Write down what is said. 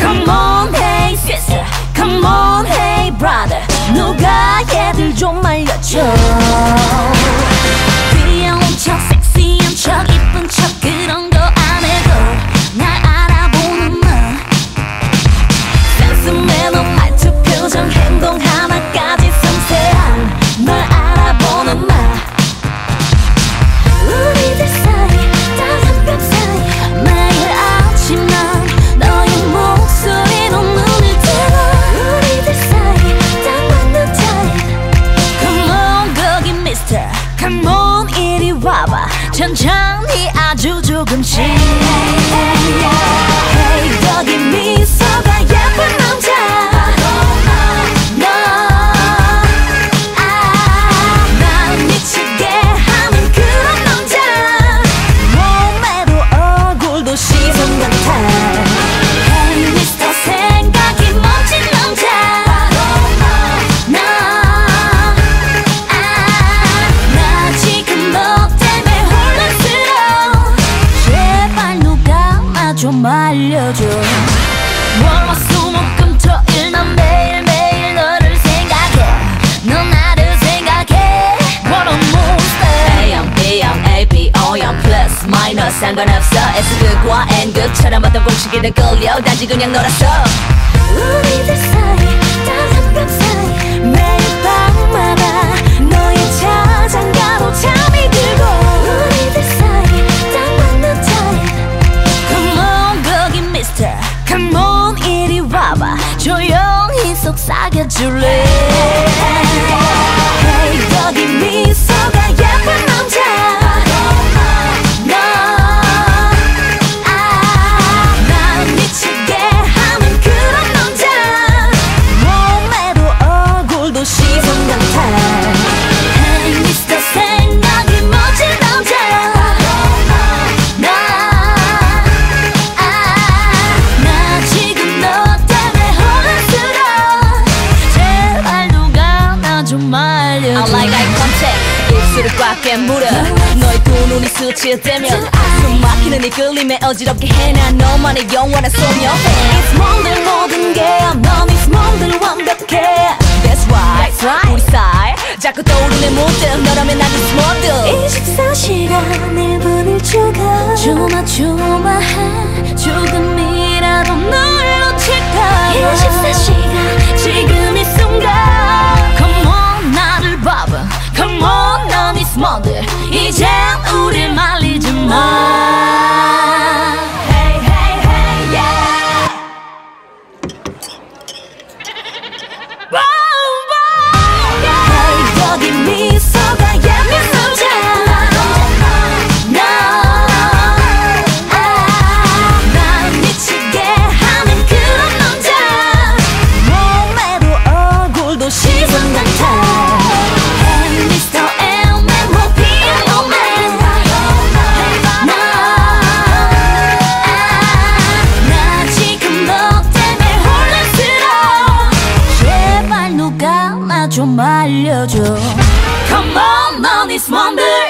Come on, hey, 마이너스 상관없어. S극과 N극처럼 어떤 공식에도 끌려. 단지 그냥 놀았어. 우리들 사이 따뜻한 사이. 매일 밤마다 너의 자장가로 잠이 들고. 우리들 사이 딱 맞는 타임 Come on 거기 mister. Come on 이리 와봐. 조용히 속삭여줄래? 꽉꽉 물어. 너의 두 눈이 스치되면 숨 막히는 이 끌림에 어지럽게 해난 너만의 영원한 소녀. It's more than 모든 게넌 It's more than 완벽해. That's right, That's right. 우리 사이 자꾸 떠오르네 문득 너라면 난 It's more than 24시간 1분을 추가 조마조마한 조금 알려줘 Come on, 넌 is wonder